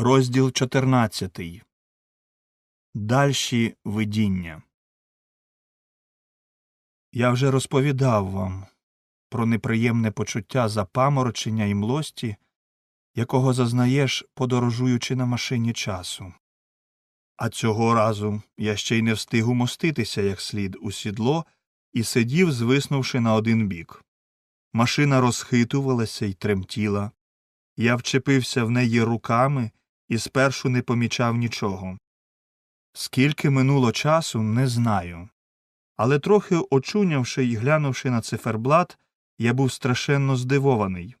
Розділ 14. Дальші видіння. Я вже розповідав вам про неприємне почуття запаморочення і млості, якого зазнаєш, подорожуючи на машині часу. А цього разу я ще й не встиг умоститися як слід у сідло і сидів, звиснувши на один бік. Машина розхитувалася й тремтіла. Я вчепився в неї руками і спершу не помічав нічого. Скільки минуло часу, не знаю. Але трохи очунявши й глянувши на циферблат, я був страшенно здивований.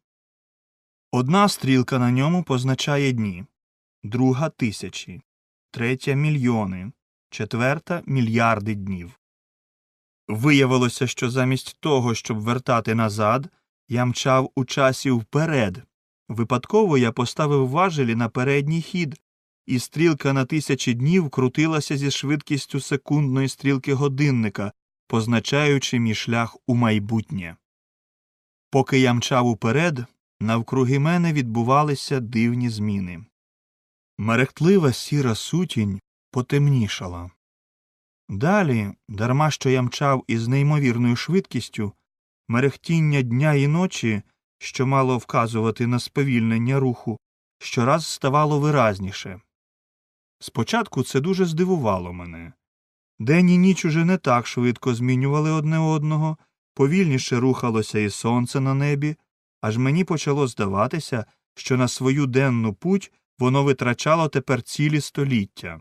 Одна стрілка на ньому позначає дні, друга тисячі, третя мільйони, четверта мільярди днів. Виявилося, що замість того, щоб вертати назад, я мчав у часі вперед. Випадково я поставив важелі на передній хід, і стрілка на тисячі днів крутилася зі швидкістю секундної стрілки годинника, позначаючи мій шлях у майбутнє. Поки я мчав уперед, навкруги мене відбувалися дивні зміни. Мерехтлива сіра сутінь потемнішала. Далі, дарма що я мчав із неймовірною швидкістю, мерехтіння дня і ночі, що мало вказувати на сповільнення руху, щораз ставало виразніше. Спочатку це дуже здивувало мене. День і ніч уже не так швидко змінювали одне одного, повільніше рухалося і сонце на небі, аж мені почало здаватися, що на свою денну путь воно витрачало тепер цілі століття.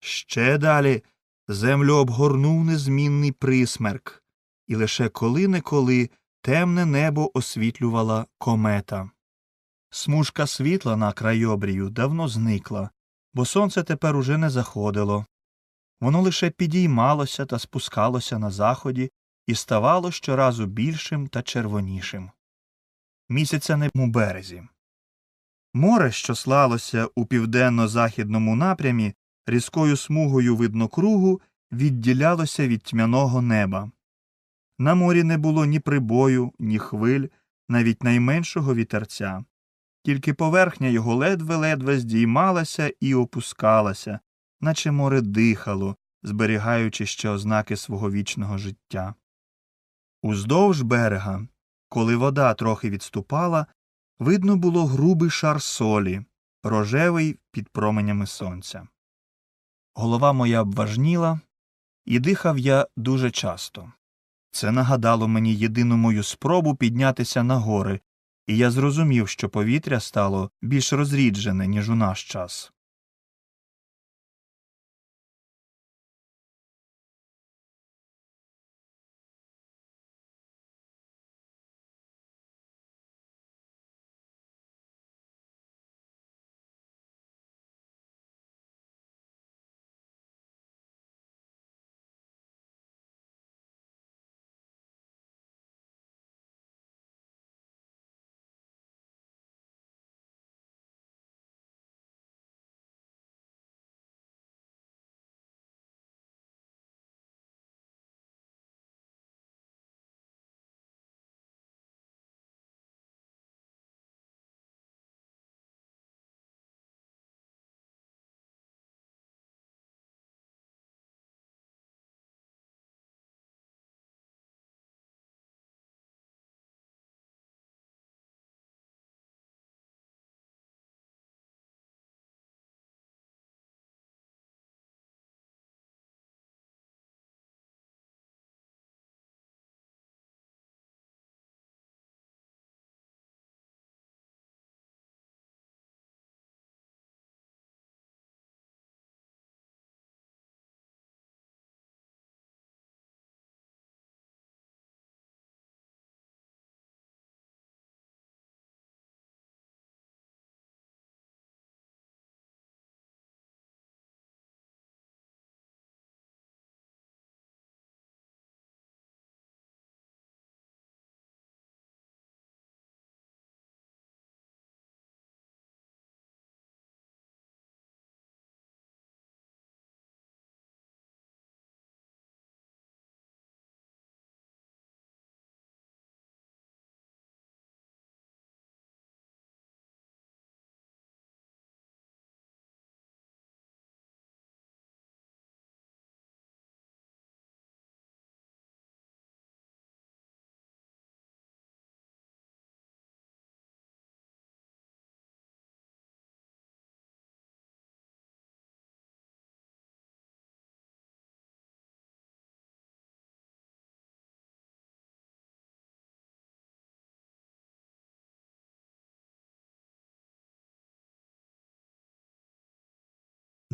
Ще далі землю обгорнув незмінний присмерк, і лише коли неколи темне небо освітлювала комета. Смужка світла на крайобрію давно зникла, бо сонце тепер уже не заходило. Воно лише підіймалося та спускалося на заході і ставало щоразу більшим та червонішим. Місяця не у березі. Море, що слалося у південно-західному напрямі, різкою смугою виднокругу, відділялося від тьмяного неба. На морі не було ні прибою, ні хвиль, навіть найменшого вітерця, тільки поверхня його ледве-ледве здіймалася і опускалася, наче море дихало, зберігаючи ще ознаки свого вічного життя. Уздовж берега, коли вода трохи відступала, видно було грубий шар солі, рожевий під променями сонця. Голова моя обважніла, і дихав я дуже часто. Це нагадало мені єдину мою спробу піднятися на гори, і я зрозумів, що повітря стало більш розріджене, ніж у наш час.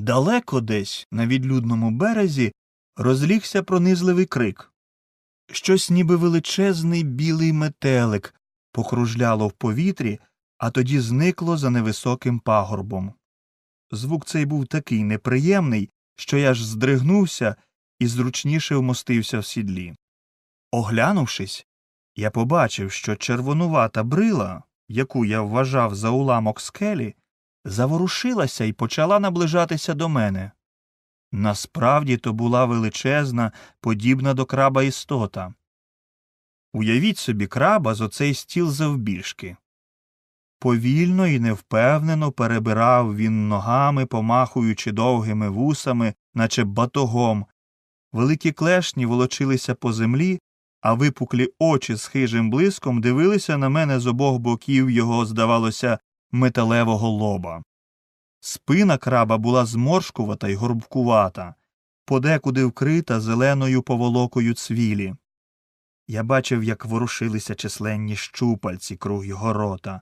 Далеко десь, на відлюдному березі, розлігся пронизливий крик. Щось ніби величезний білий метелик покружляло в повітрі, а тоді зникло за невисоким пагорбом. Звук цей був такий неприємний, що я ж здригнувся і зручніше вмостився в сідлі. Оглянувшись, я побачив, що червонувата брила, яку я вважав за уламок скелі, заворушилася і почала наближатися до мене. Насправді то була величезна, подібна до краба істота. Уявіть собі краба з оцей стіл завбільшки. Повільно і невпевнено перебирав він ногами, помахуючи довгими вусами, наче батогом. Великі клешні волочилися по землі, а випуклі очі з хижим блиском дивилися на мене з обох боків його, здавалося, металевого лоба. Спина краба була зморшкувата й горбкувата, подекуди вкрита зеленою поволокою цвілі. Я бачив, як ворушилися численні щупальці круг його рота.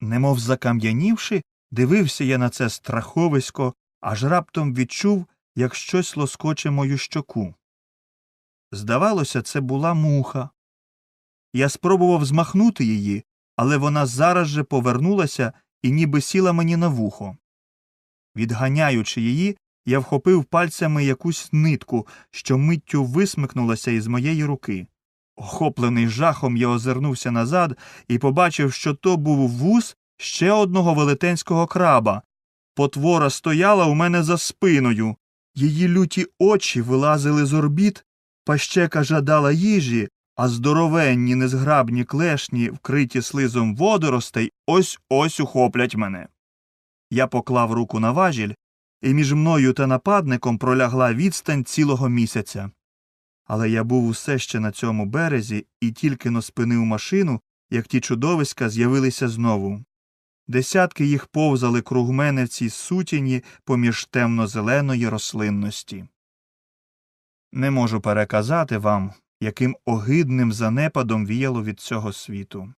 Немов закам'янівши, дивився я на це страховисько, аж раптом відчув, як щось лоскоче мою щоку. Здавалося, це була муха. Я спробував змахнути її, але вона зараз же повернулася і ніби сіла мені на вухо. Відганяючи її, я вхопив пальцями якусь нитку, що миттю висмикнулася із моєї руки. Охоплений жахом, я озирнувся назад і побачив, що то був вус ще одного велетенського краба. Потвора стояла у мене за спиною. Її люті очі вилазили з орбіт, пащека жадала їжі, а здоровенні незграбні клешні, вкриті слизом водоростей, ось ось ухоплять мене. Я поклав руку на важіль, і між мною та нападником пролягла відстань цілого місяця. Але я був усе ще на цьому березі і тільки но спинив машину, як ті чудовиська з'явилися знову. Десятки їх повзали круг мене в цій сутіні поміж темно-зеленої рослинності. Не можу переказати вам, яким огидним занепадом віяло від цього світу.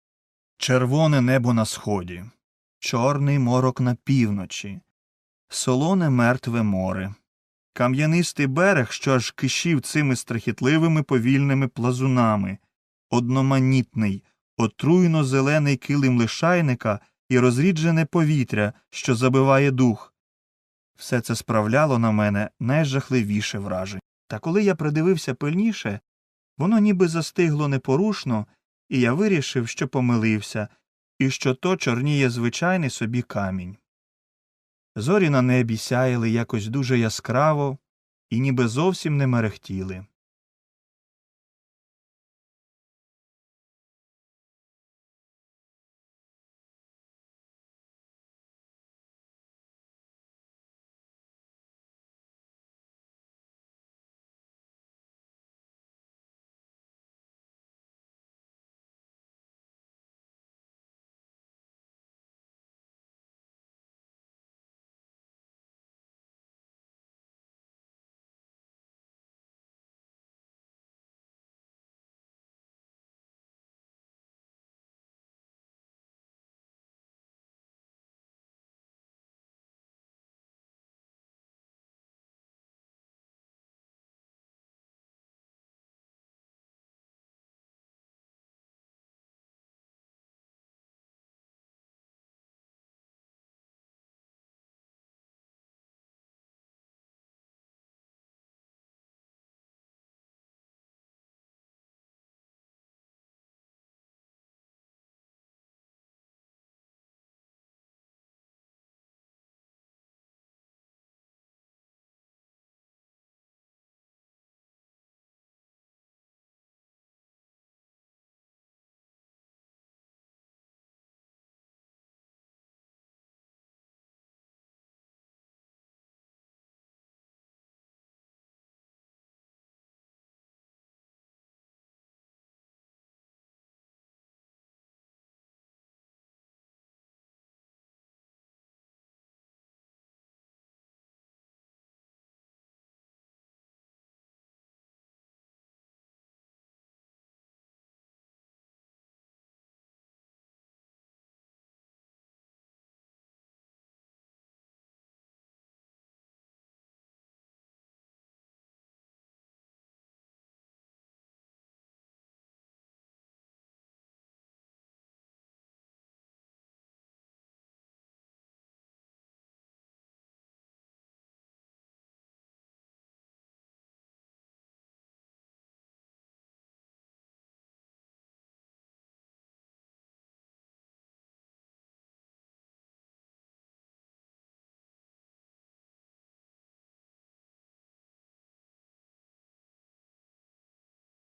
Червоне небо на сході, чорний морок на півночі, солоне мертве море, кам'янистий берег, що аж кишів цими страхітливими повільними плазунами, одноманітний, отруйно зелений килим лишайника і розріджене повітря, що забиває дух. Все це справляло на мене найжахливіше враження. Та коли я придивився пильніше, воно ніби застигло непорушно, і я вирішив, що помилився, і що то чорніє звичайний собі камінь. Зорі на небі сяяли якось дуже яскраво і ніби зовсім не мерехтіли.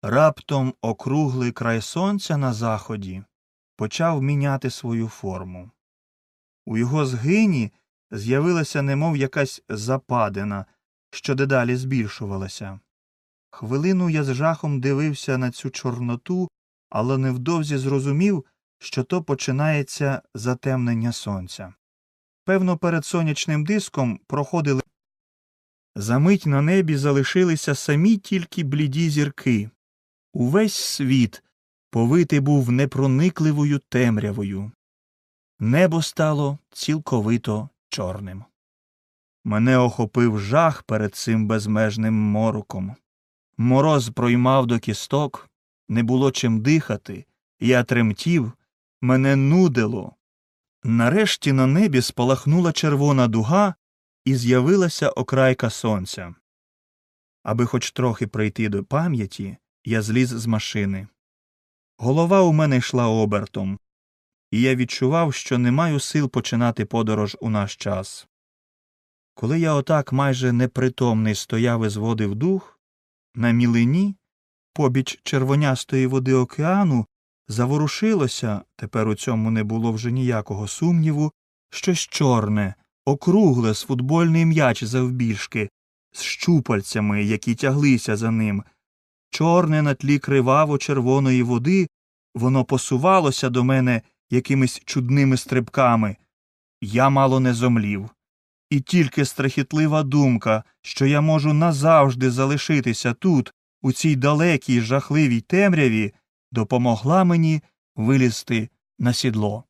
Раптом округлий край сонця на заході почав міняти свою форму. У його згині з'явилася немов якась западина, що дедалі збільшувалася. Хвилину я з жахом дивився на цю чорноту, але невдовзі зрозумів, що то починається затемнення сонця. Певно, перед сонячним диском проходили. Замить на небі залишилися самі тільки бліді зірки. Увесь світ повитий був непроникливою темрявою. Небо стало цілковито чорним. Мене охопив жах перед цим безмежним мороком. Мороз проймав до кісток, не було чим дихати, я тремтів, мене нудило. Нарешті на небі спалахнула червона дуга і з'явилася окрайка сонця. Аби хоч трохи прийти до пам'яті, я зліз з машини. Голова у мене йшла обертом, і я відчував, що не маю сил починати подорож у наш час. Коли я отак майже непритомний стояв і зводив дух, на мілині, побіч червонястої води океану, заворушилося, тепер у цьому не було вже ніякого сумніву, щось чорне, округле з футбольний м'яч завбільшки, з щупальцями, які тяглися за ним. Чорне на тлі криваво червоної води, воно посувалося до мене якимись чудними стрибками. Я мало не зомлів. І тільки страхітлива думка, що я можу назавжди залишитися тут, у цій далекій жахливій темряві, допомогла мені вилізти на сідло.